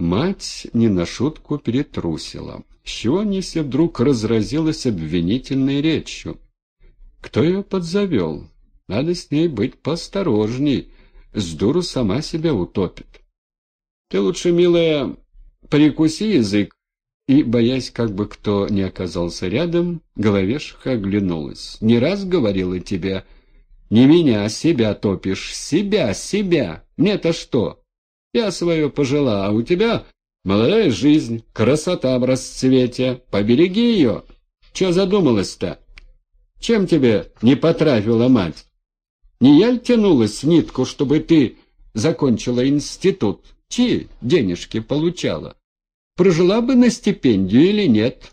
Мать не на шутку перетрусила. С чего Анисия вдруг разразилась обвинительной речью? Кто ее подзавел? Надо с ней быть поосторожней. С дуру сама себя утопит. Ты лучше, милая, прикуси язык. И, боясь, как бы кто не оказался рядом, головешка оглянулась. «Не раз говорила тебе, не меня, а себя топишь. Себя, себя. Мне-то что? Я свое пожила, а у тебя молодая жизнь, красота в расцвете. Побереги ее. Че задумалась-то? Чем тебе не потрафила мать? Не я тянулась в нитку, чтобы ты закончила институт? Чьи денежки получала? Прожила бы на стипендию или нет?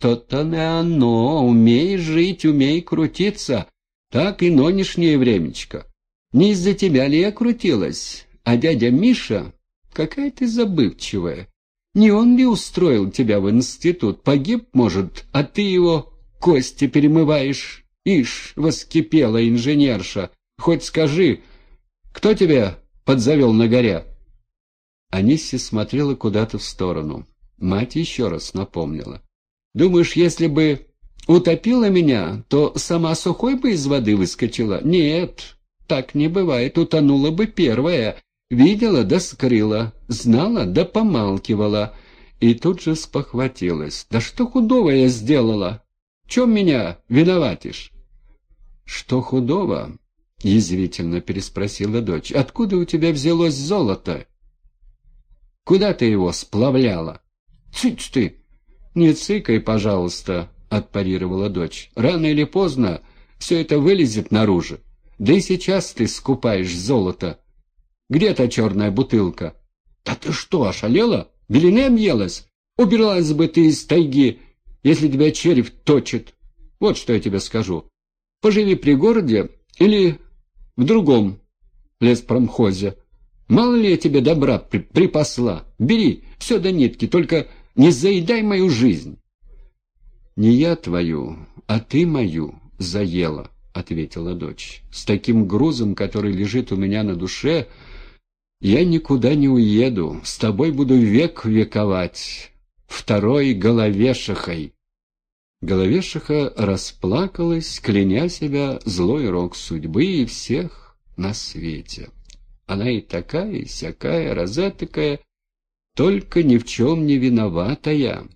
То-то не оно. Умей жить, умей крутиться. Так и нынешнее времечко. Не из-за тебя ли я крутилась? А дядя Миша, какая ты забывчивая. Не он ли устроил тебя в институт? Погиб, может, а ты его кости перемываешь? Ишь, воскипела инженерша. Хоть скажи, кто тебя подзавел на горе?» Анисси смотрела куда-то в сторону. Мать еще раз напомнила. «Думаешь, если бы утопила меня, то сама сухой бы из воды выскочила? Нет, так не бывает. Утонула бы первая. Видела да скрыла, знала да помалкивала». И тут же спохватилась. «Да что худого я сделала? Чем меня виноватишь?» «Что худого?» — язвительно переспросила дочь. «Откуда у тебя взялось золото? Куда ты его сплавляла?» «Цыц ты!» «Не цыкай, пожалуйста», — отпарировала дочь. «Рано или поздно все это вылезет наружу. Да и сейчас ты скупаешь золото. Где та черная бутылка?» «Да ты что, ошалела? Белины объелась? Убиралась бы ты из тайги, если тебя череп точит. Вот что я тебе скажу. Поживи при городе или в другом леспромхозе. Мало ли я тебе добра при припасла. Бери все до нитки, только не заедай мою жизнь. Не я твою, а ты мою заела, ответила дочь. С таким грузом, который лежит у меня на душе, я никуда не уеду. С тобой буду век вековать. Второй головешихой. Головешиха расплакалась, кляня себя злой рок судьбы и всех на свете. Она и такая, и сякая, розетокая, только ни в чем не виноватая.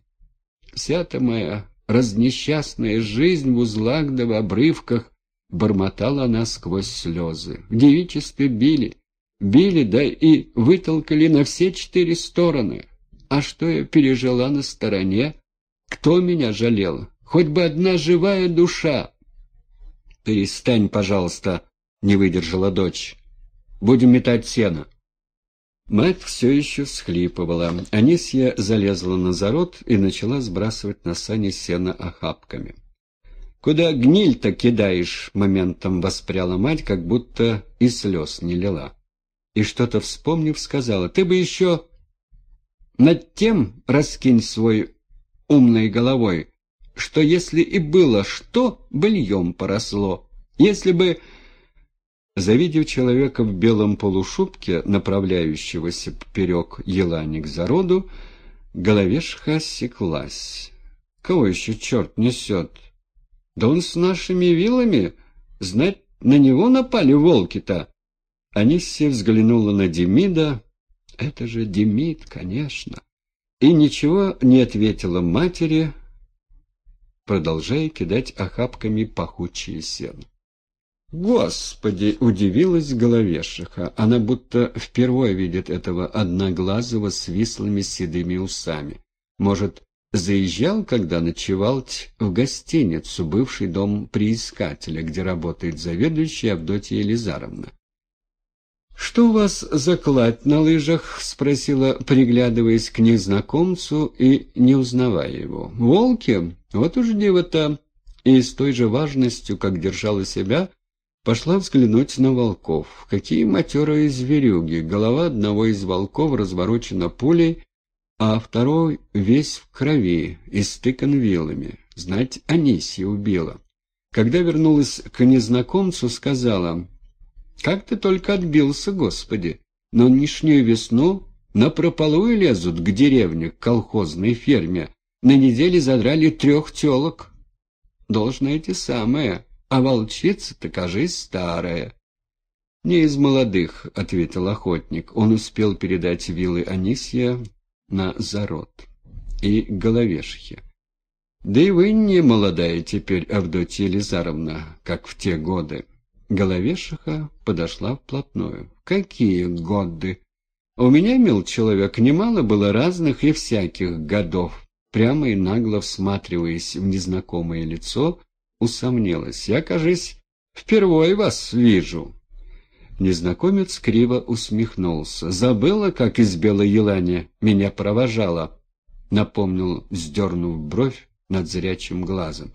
Вся-то моя разнесчастная жизнь в узлах да в обрывках бормотала она сквозь слезы. В девичестве били, били, да и вытолкали на все четыре стороны. А что я пережила на стороне? Кто меня жалел? Хоть бы одна живая душа. Перестань, пожалуйста, не выдержала дочь. Будем метать сено. Мать все еще всхлипывала. Анисья залезла на зарод и начала сбрасывать на сани сено охапками. «Куда гниль-то кидаешь?» — моментом воспряла мать, как будто и слез не лила. И что-то вспомнив, сказала, «Ты бы еще над тем раскинь свой умной головой, что если и было что, быльем поросло. Если бы... Завидев человека в белом полушубке, направляющегося поперек елани к зароду, головешка осеклась. Кого еще черт несет? Да он с нашими вилами, знать, на него напали волки-то. Анисия взглянула на Демида. Это же Демид, конечно. И ничего не ответила матери, продолжая кидать охапками пахучие сено. «Господи!» — удивилась головешиха. Она будто впервые видит этого одноглазого с вислыми седыми усами. Может, заезжал, когда ночевал в гостиницу, бывший дом приискателя, где работает заведующая Авдотья Елизаровна. «Что у вас за кладь на лыжах?» — спросила, приглядываясь к незнакомцу и не узнавая его. «Волки? Вот уж дева-то!» И с той же важностью, как держала себя, пошла взглянуть на волков. Какие матерые зверюги! Голова одного из волков разворочена пулей, а второй весь в крови, истыкан вилами. Знать, Анисия убила. Когда вернулась к незнакомцу, сказала... Как ты только отбился, Господи! Но нынешнюю весну На прополую лезут к деревне, к колхозной ферме. На неделе задрали трех телок. Должно эти самые, а волчица-то, кажись, старая. «Не из молодых», — ответил охотник. Он успел передать вилы Анисья на зарод и головешихе. «Да и вы не молодая теперь, Авдотья Елизаровна, как в те годы». Головешиха подошла вплотную. «Какие годы?» «У меня, мил человек, немало было разных и всяких годов». Прямо и нагло всматриваясь в незнакомое лицо, усомнилась. «Я, кажись, впервые вас вижу». Незнакомец криво усмехнулся. «Забыла, как из Белой Елани меня провожала?» Напомнил, вздернув бровь над зрячим глазом.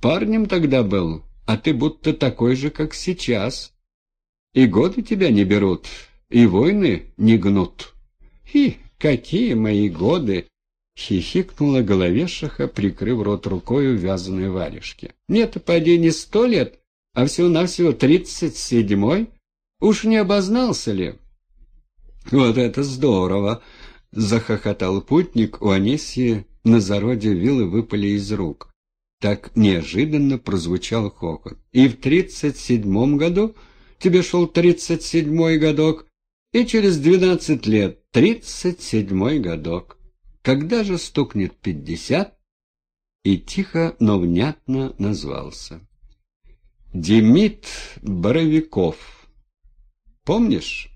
«Парнем тогда был, а ты будто такой же, как сейчас. И годы тебя не берут, и войны не гнут». «Хи, какие мои годы!» — хихикнула головешиха, прикрыв рот рукой вязаной варежки. «Нет, поди не сто лет, а всего-навсего тридцать седьмой». Уж не обознался ли? Вот это здорово! Захохотал путник у Анисии, на зароде вилы выпали из рук. Так неожиданно прозвучал хохот. И в тридцать седьмом году тебе шел тридцать седьмой годок, и через двенадцать лет тридцать седьмой годок. Когда же стукнет пятьдесят? И тихо, но внятно назвался. Демид Боровиков. Помнишь?»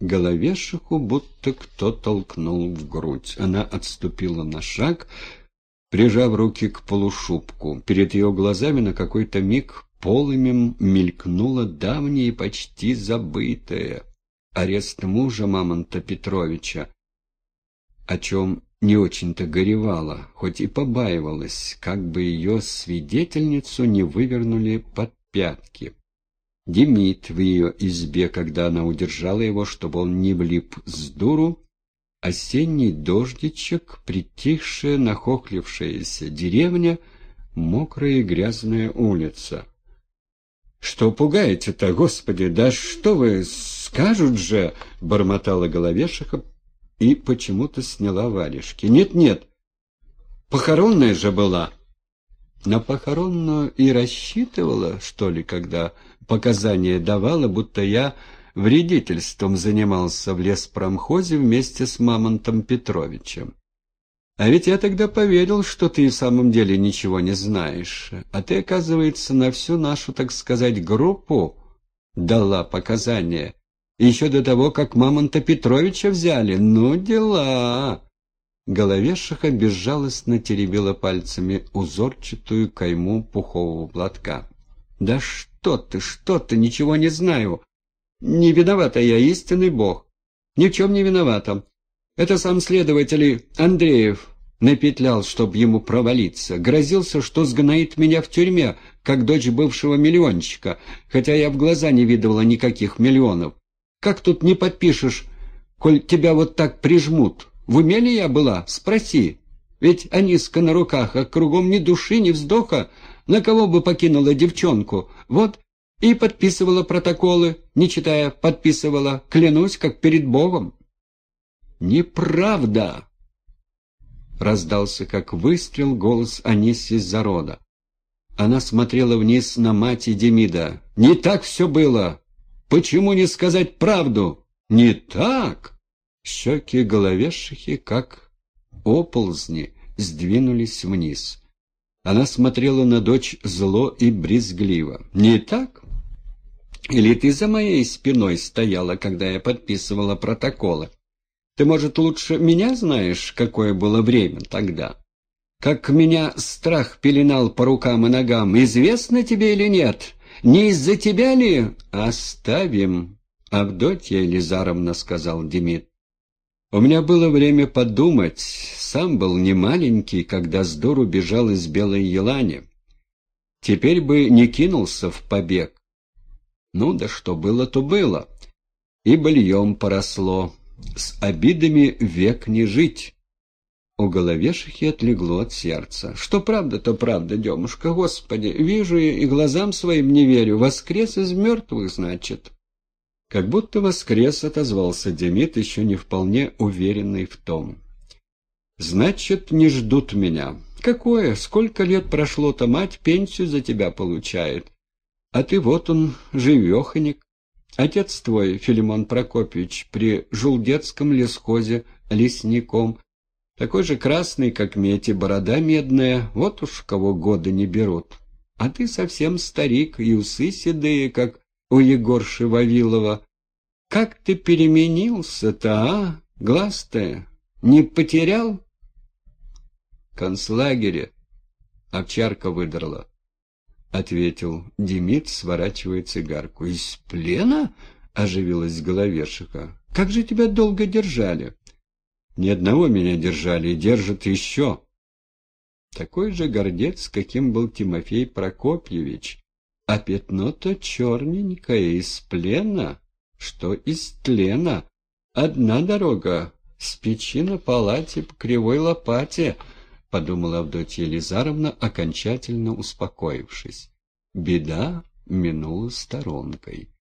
Головешиху будто кто толкнул в грудь. Она отступила на шаг, прижав руки к полушубку. Перед ее глазами на какой-то миг полымем мелькнуло давнее и почти забытое арест мужа Мамонта Петровича, о чем не очень-то горевала, хоть и побаивалась, как бы ее свидетельницу не вывернули под пятки. Демид в ее избе, когда она удержала его, чтобы он не влип с дуру, осенний дождичек, притихшая, нахохлившаяся деревня, мокрая и грязная улица. — Что пугаете-то, господи, да что вы, скажут же! — бормотала головешиха и почему-то сняла варежки. «Нет, — Нет-нет, похоронная же была. На похоронную и рассчитывала, что ли, когда показания давала, будто я вредительством занимался в леспромхозе вместе с Мамонтом Петровичем. А ведь я тогда поверил, что ты в самом деле ничего не знаешь. А ты, оказывается, на всю нашу, так сказать, группу дала показания. Еще до того, как Мамонта Петровича взяли. Ну, дела. Головешиха безжалостно теребила пальцами узорчатую кайму пухового платка. «Да что ты, что ты, ничего не знаю. Не виновата я, истинный бог. Ни в чем не виновата. Это сам следователь Андреев напетлял, чтоб ему провалиться. Грозился, что сгноит меня в тюрьме, как дочь бывшего миллионщика, хотя я в глаза не видывала никаких миллионов. Как тут не подпишешь, коль тебя вот так прижмут? В уме ли я была? Спроси. Ведь Аниска на руках, а кругом ни души, ни вздоха. На кого бы покинула девчонку? Вот и подписывала протоколы, не читая, подписывала, клянусь, как перед Богом. «Неправда!» Раздался, как выстрел, голос Аниси Зарода. Она смотрела вниз на мать и Демида. «Не так все было! Почему не сказать правду?» «Не так!» Щеки головешихи, как оползни, сдвинулись вниз. Она смотрела на дочь зло и брезгливо. «Не так? Или ты за моей спиной стояла, когда я подписывала протоколы? Ты, может, лучше меня знаешь, какое было время тогда? Как меня страх пеленал по рукам и ногам, известно тебе или нет? Не из-за тебя ли? Оставим, Авдотья Елизаровна, — сказал Демид. У меня было время подумать. Сам был не маленький, когда с дуру бежал из Белой Елани. Теперь бы не кинулся в побег. Ну да что было, то было. И быльем поросло. С обидами век не жить. У головешихи отлегло от сердца. Что правда, то правда, Демушка, Господи, вижу я и глазам своим не верю. Воскрес из мертвых, значит. Как будто воскрес, отозвался Демид, еще не вполне уверенный в том. «Значит, не ждут меня. Какое? Сколько лет прошло-то, мать пенсию за тебя получает. А ты вот он, живеханик. Отец твой, Филимон Прокопьевич, при Жулдетском лесхозе лесником. Такой же красный, как медь, и борода медная, вот уж кого года не берут. А ты совсем старик, и усы седые, как у Егорши Вавилова. Как ты переменился-то, а? Глаз-то не потерял? Концлагере. Овчарка выдрала. — ответил Демид, сворачивая цигарку. — Из плена? — оживилась головешика. — Как же тебя долго держали? — Ни одного меня держали и держат еще. Такой же гордец, каким был Тимофей Прокопьевич, а пятно-то черненькое из плена, что из тлена. Одна дорога, с печи на палате по кривой лопате, — подумала Авдотья Елизаровна, окончательно успокоившись. Беда минула сторонкой.